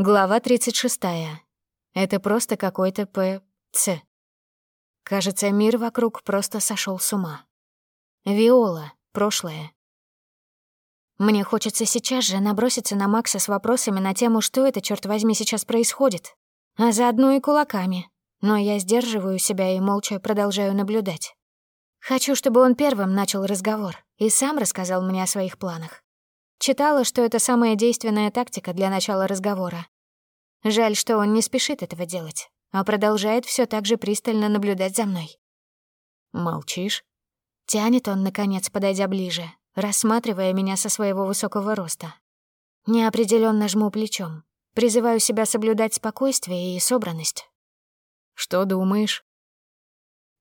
Глава 36. Это просто какой-то ПЦ. Кажется, мир вокруг просто сошел с ума. Виола. Прошлое. Мне хочется сейчас же наброситься на Макса с вопросами на тему, что это, черт возьми, сейчас происходит, а заодно и кулаками. Но я сдерживаю себя и молча продолжаю наблюдать. Хочу, чтобы он первым начал разговор и сам рассказал мне о своих планах. Читала, что это самая действенная тактика для начала разговора. Жаль, что он не спешит этого делать, а продолжает все так же пристально наблюдать за мной. «Молчишь?» Тянет он, наконец, подойдя ближе, рассматривая меня со своего высокого роста. Неопределенно жму плечом, призываю себя соблюдать спокойствие и собранность. «Что думаешь?»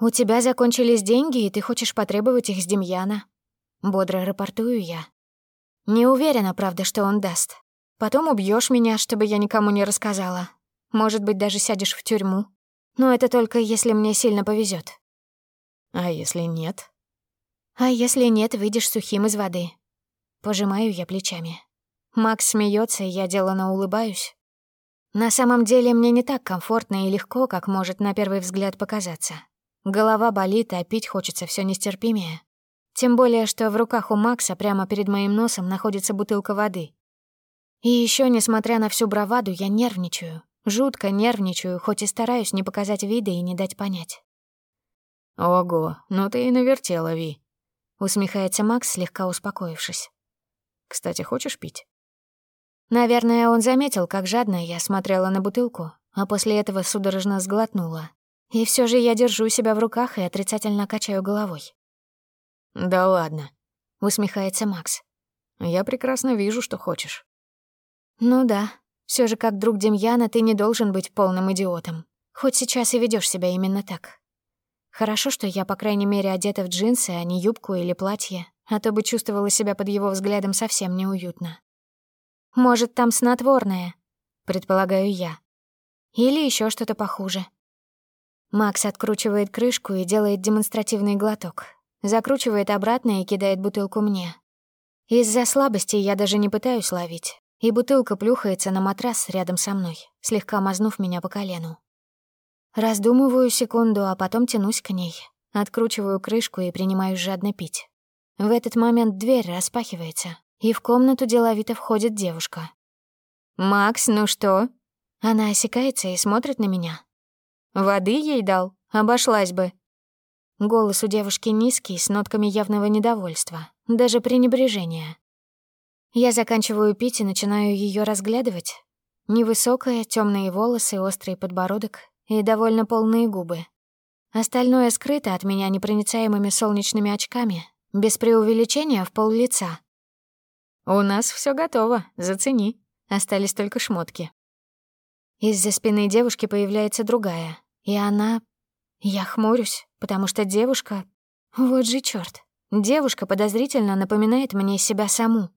«У тебя закончились деньги, и ты хочешь потребовать их с Демьяна». Бодро рапортую я, не уверена, правда, что он даст. Потом убьешь меня, чтобы я никому не рассказала. Может быть, даже сядешь в тюрьму. Но это только если мне сильно повезет. А если нет? А если нет, выйдешь сухим из воды. Пожимаю я плечами. Макс смеется, и я делано улыбаюсь. На самом деле мне не так комфортно и легко, как может на первый взгляд показаться. Голова болит, а пить хочется все нестерпимее. Тем более, что в руках у Макса прямо перед моим носом находится бутылка воды. И еще, несмотря на всю браваду, я нервничаю. Жутко нервничаю, хоть и стараюсь не показать вида и не дать понять. «Ого, ну ты и навертела, Ви», — усмехается Макс, слегка успокоившись. «Кстати, хочешь пить?» Наверное, он заметил, как жадно я смотрела на бутылку, а после этого судорожно сглотнула. И все же я держу себя в руках и отрицательно качаю головой. «Да ладно», — усмехается Макс. «Я прекрасно вижу, что хочешь». «Ну да, все же как друг Демьяна ты не должен быть полным идиотом. Хоть сейчас и ведешь себя именно так. Хорошо, что я, по крайней мере, одета в джинсы, а не юбку или платье, а то бы чувствовала себя под его взглядом совсем неуютно. Может, там снотворное, предполагаю я. Или еще что-то похуже. Макс откручивает крышку и делает демонстративный глоток, закручивает обратно и кидает бутылку мне. Из-за слабости я даже не пытаюсь ловить, и бутылка плюхается на матрас рядом со мной, слегка мазнув меня по колену. Раздумываю секунду, а потом тянусь к ней, откручиваю крышку и принимаюсь жадно пить. В этот момент дверь распахивается, и в комнату деловито входит девушка. «Макс, ну что?» Она осекается и смотрит на меня. «Воды ей дал? Обошлась бы». Голос у девушки низкий, с нотками явного недовольства, даже пренебрежения. Я заканчиваю пить и начинаю ее разглядывать. Невысокая, темные волосы, острый подбородок и довольно полные губы. Остальное скрыто от меня непроницаемыми солнечными очками, без преувеличения в пол лица. «У нас все готово, зацени. Остались только шмотки». Из-за спины девушки появляется другая, и она я хмурюсь, потому что девушка... Вот же чёрт. Девушка подозрительно напоминает мне себя саму.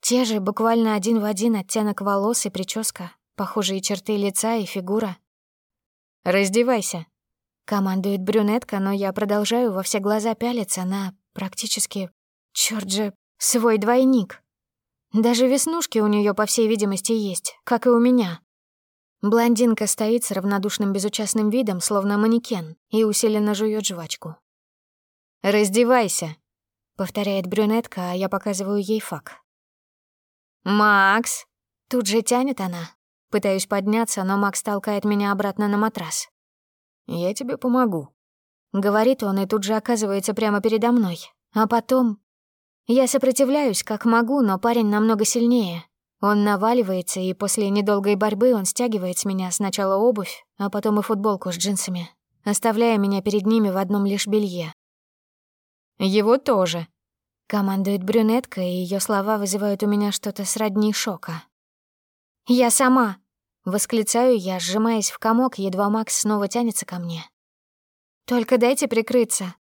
Те же буквально один в один оттенок волос и прическа, похожие черты лица и фигура. «Раздевайся», — командует брюнетка, но я продолжаю во все глаза пялиться на практически, чёрт же, свой двойник. Даже веснушки у неё, по всей видимости, есть, как и у меня. Блондинка стоит с равнодушным безучастным видом, словно манекен, и усиленно жует жвачку. «Раздевайся», — повторяет брюнетка, а я показываю ей фак. «Макс!» — тут же тянет она. Пытаюсь подняться, но Макс толкает меня обратно на матрас. «Я тебе помогу», — говорит он и тут же оказывается прямо передо мной. А потом... Я сопротивляюсь, как могу, но парень намного сильнее, он наваливается, и после недолгой борьбы он стягивает с меня сначала обувь, а потом и футболку с джинсами, оставляя меня перед ними в одном лишь белье. «Его тоже», — командует брюнетка, и ее слова вызывают у меня что-то сродни шока. «Я сама!» — восклицаю я, сжимаясь в комок, едва Макс снова тянется ко мне. «Только дайте прикрыться».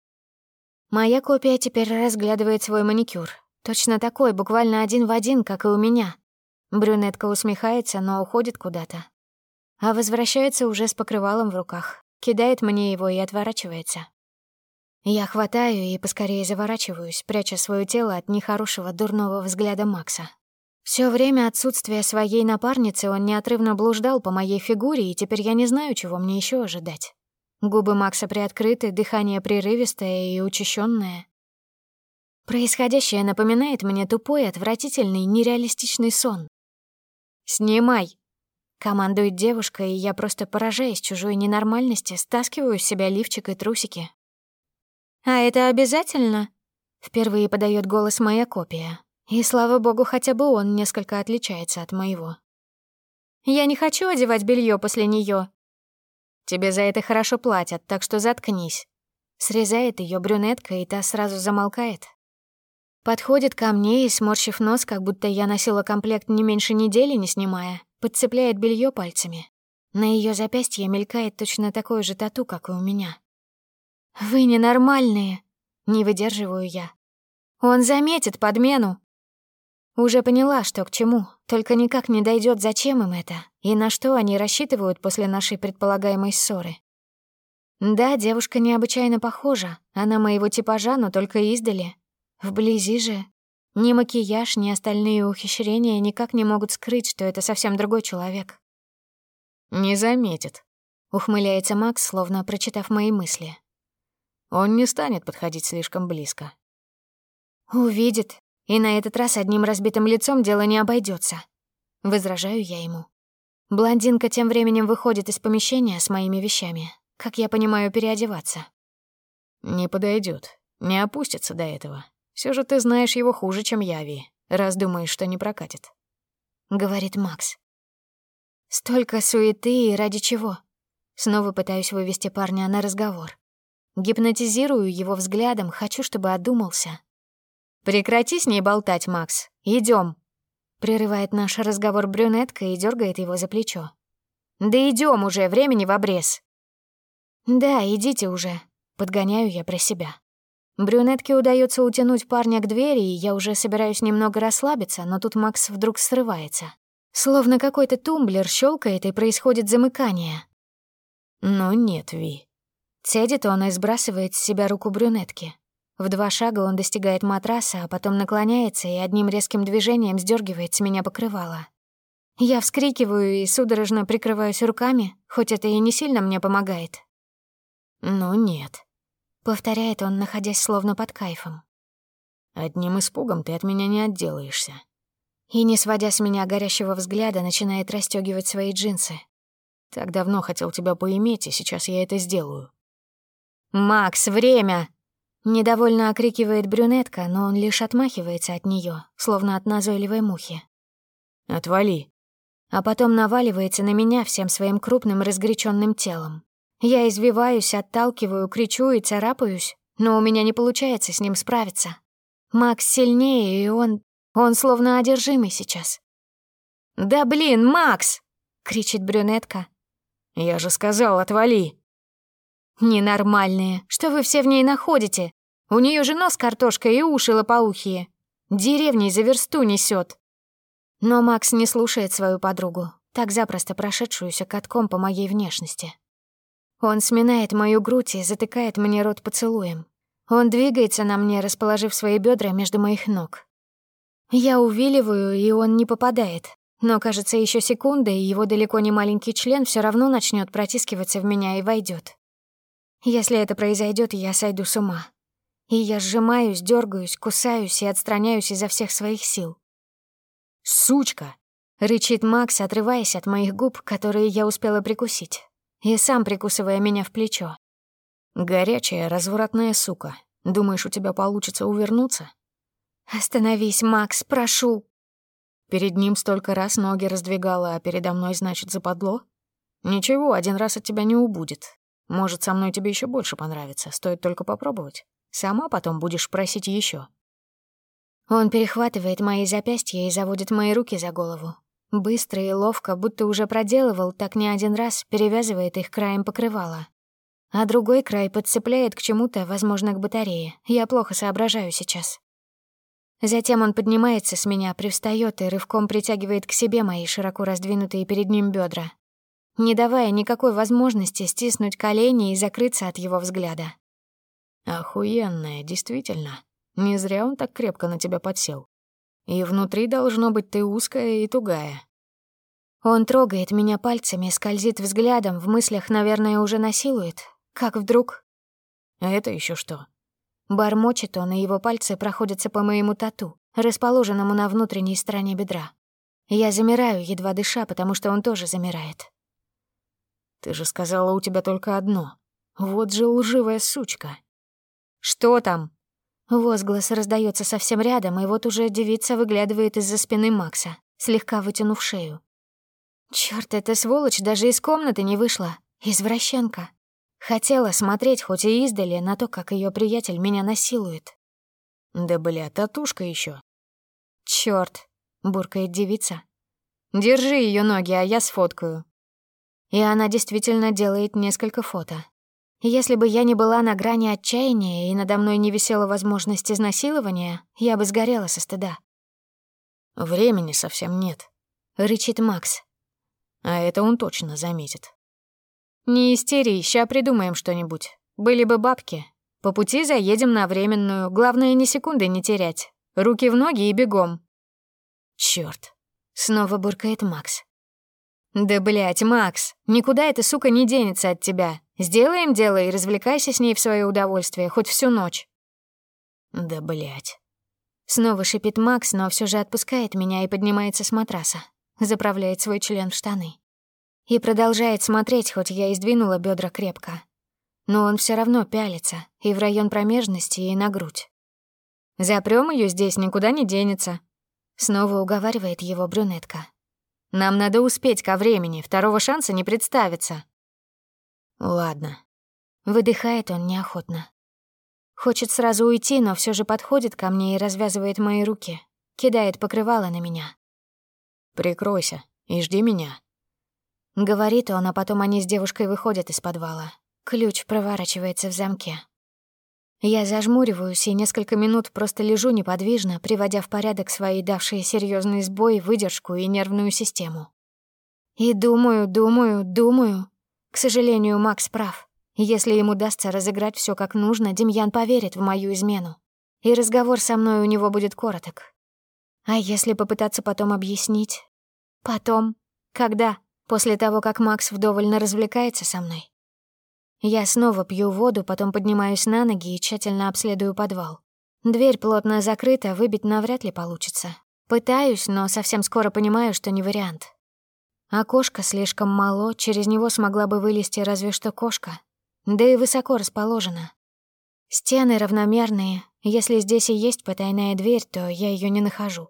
Моя копия теперь разглядывает свой маникюр. Точно такой, буквально один в один, как и у меня. Брюнетка усмехается, но уходит куда-то. А возвращается уже с покрывалом в руках, кидает мне его и отворачивается. Я хватаю и поскорее заворачиваюсь, пряча свое тело от нехорошего дурного взгляда Макса. Все время отсутствия своей напарницы он неотрывно блуждал по моей фигуре, и теперь я не знаю, чего мне еще ожидать. Губы Макса приоткрыты, дыхание прерывистое и учащенное. Происходящее напоминает мне тупой, отвратительный, нереалистичный сон. «Снимай!» — командует девушка, и я просто поражаясь чужой ненормальности, стаскиваю с себя лифчик и трусики. «А это обязательно?» — впервые подает голос моя копия. И, слава богу, хотя бы он несколько отличается от моего. «Я не хочу одевать белье после нее. Тебе за это хорошо платят, так что заткнись». Срезает ее брюнетка, и та сразу замолкает. Подходит ко мне и, сморщив нос, как будто я носила комплект не меньше недели, не снимая, подцепляет белье пальцами. На ее запястье мелькает точно такое же тату, как и у меня. «Вы ненормальные!» — не выдерживаю я. «Он заметит подмену!» Уже поняла, что к чему, только никак не дойдет, зачем им это, и на что они рассчитывают после нашей предполагаемой ссоры. Да, девушка необычайно похожа, она моего типажа, но только издали. Вблизи же ни макияж, ни остальные ухищрения никак не могут скрыть, что это совсем другой человек. «Не заметит», — ухмыляется Макс, словно прочитав мои мысли. «Он не станет подходить слишком близко». «Увидит, и на этот раз одним разбитым лицом дело не обойдется. Возражаю я ему. Блондинка тем временем выходит из помещения с моими вещами. Как я понимаю, переодеваться. Не подойдет, не опустится до этого. Все же ты знаешь его хуже, чем я, Ви, раз думаешь, что не прокатит. Говорит Макс. Столько суеты и ради чего? Снова пытаюсь вывести парня на разговор. Гипнотизирую его взглядом, хочу, чтобы одумался, «Прекрати с ней болтать, Макс. Идем. Прерывает наш разговор брюнетка и дергает его за плечо. «Да идем уже, времени в обрез». «Да, идите уже», — подгоняю я про себя. Брюнетке удается утянуть парня к двери, и я уже собираюсь немного расслабиться, но тут Макс вдруг срывается. Словно какой-то тумблер щелкает и происходит замыкание. «Ну нет, Ви». Цедит он и сбрасывает с себя руку брюнетки. В два шага он достигает матраса, а потом наклоняется и одним резким движением сдергивает с меня покрывало. Я вскрикиваю и судорожно прикрываюсь руками, хоть это и не сильно мне помогает. «Ну нет», — повторяет он, находясь словно под кайфом. «Одним испугом ты от меня не отделаешься». И, не сводя с меня горящего взгляда, начинает расстёгивать свои джинсы. «Так давно хотел тебя поиметь, и сейчас я это сделаю». «Макс, время!» Недовольно окрикивает брюнетка, но он лишь отмахивается от нее, словно от назойливой мухи. «Отвали!» А потом наваливается на меня всем своим крупным разгоряченным телом. Я извиваюсь, отталкиваю, кричу и царапаюсь, но у меня не получается с ним справиться. Макс сильнее, и он... он словно одержимый сейчас. «Да блин, Макс!» — кричит брюнетка. «Я же сказал, отвали!» «Ненормальные, что вы все в ней находите? У нее же нос картошкой и уши лопоухие. Деревней за версту несет. Но Макс не слушает свою подругу, так запросто прошедшуюся катком по моей внешности. Он сминает мою грудь и затыкает мне рот поцелуем. Он двигается на мне, расположив свои бедра между моих ног. Я увиливаю, и он не попадает. Но, кажется, еще секунда, и его далеко не маленький член все равно начнет протискиваться в меня и войдет. Если это произойдет, я сойду с ума. И я сжимаюсь, дергаюсь, кусаюсь и отстраняюсь изо всех своих сил. «Сучка!» — рычит Макс, отрываясь от моих губ, которые я успела прикусить, и сам прикусывая меня в плечо. «Горячая, развратная сука. Думаешь, у тебя получится увернуться?» «Остановись, Макс, прошу!» Перед ним столько раз ноги раздвигала, а передо мной, значит, западло? Ничего, один раз от тебя не убудет. Может, со мной тебе еще больше понравится, стоит только попробовать. Сама потом будешь просить еще. Он перехватывает мои запястья и заводит мои руки за голову. Быстро и ловко, будто уже проделывал так не один раз, перевязывает их краем покрывала. А другой край подцепляет к чему-то, возможно, к батарее. Я плохо соображаю сейчас. Затем он поднимается с меня, привстаёт и рывком притягивает к себе мои широко раздвинутые перед ним бедра, не давая никакой возможности стиснуть колени и закрыться от его взгляда. Охуенная, действительно. Не зря он так крепко на тебя подсел. И внутри должно быть ты узкая и тугая. Он трогает меня пальцами, скользит взглядом, в мыслях, наверное, уже насилует. Как вдруг... А это еще что? Бормочет он, и его пальцы проходятся по моему тату, расположенному на внутренней стороне бедра. Я замираю, едва дыша, потому что он тоже замирает. «Ты же сказала, у тебя только одно. Вот же лживая сучка». «Что там?» Возглас раздается совсем рядом, и вот уже девица выглядывает из-за спины Макса, слегка вытянув шею. Чёрт, эта сволочь даже из комнаты не вышла. Извращенка. Хотела смотреть хоть и издали на то, как ее приятель меня насилует. Да бля, татушка еще. Чёрт, буркает девица. Держи ее ноги, а я сфоткаю. И она действительно делает несколько фото. Если бы я не была на грани отчаяния и надо мной не висела возможность изнасилования, я бы сгорела со стыда. «Времени совсем нет», — рычит Макс. А это он точно заметит. «Не истери, ща придумаем что-нибудь. Были бы бабки. По пути заедем на временную, главное, ни секунды не терять. Руки в ноги и бегом». «Чёрт!» — снова буркает Макс. «Да, блядь, Макс, никуда эта сука не денется от тебя. Сделаем дело и развлекайся с ней в свое удовольствие, хоть всю ночь». «Да, блядь». Снова шипит Макс, но все же отпускает меня и поднимается с матраса заправляет свой член в штаны. И продолжает смотреть, хоть я и сдвинула бедра крепко. Но он все равно пялится и в район промежности, и на грудь. Запрём ее здесь, никуда не денется. Снова уговаривает его брюнетка. Нам надо успеть ко времени, второго шанса не представится. Ладно. Выдыхает он неохотно. Хочет сразу уйти, но все же подходит ко мне и развязывает мои руки. Кидает покрывало на меня. «Прикройся и жди меня». Говорит он, а потом они с девушкой выходят из подвала. Ключ проворачивается в замке. Я зажмуриваюсь и несколько минут просто лежу неподвижно, приводя в порядок свои давшие серьезный сбой, выдержку и нервную систему. И думаю, думаю, думаю. К сожалению, Макс прав. Если ему удастся разыграть все как нужно, Демьян поверит в мою измену. И разговор со мной у него будет короток. А если попытаться потом объяснить? Потом? Когда? После того, как Макс вдоволь развлекается со мной? Я снова пью воду, потом поднимаюсь на ноги и тщательно обследую подвал. Дверь плотно закрыта, выбить навряд ли получится. Пытаюсь, но совсем скоро понимаю, что не вариант. Окошко слишком мало, через него смогла бы вылезти разве что кошка. Да и высоко расположено. Стены равномерные, если здесь и есть потайная дверь, то я ее не нахожу.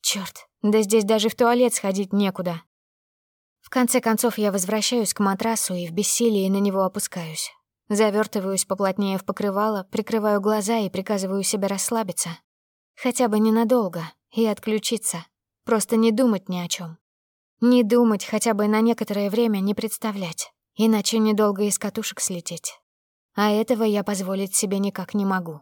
Чёрт, да здесь даже в туалет сходить некуда. В конце концов, я возвращаюсь к матрасу и в бессилии на него опускаюсь. Завёртываюсь поплотнее в покрывало, прикрываю глаза и приказываю себе расслабиться. Хотя бы ненадолго и отключиться. Просто не думать ни о чём. Не думать хотя бы на некоторое время не представлять, иначе недолго из катушек слететь. А этого я позволить себе никак не могу.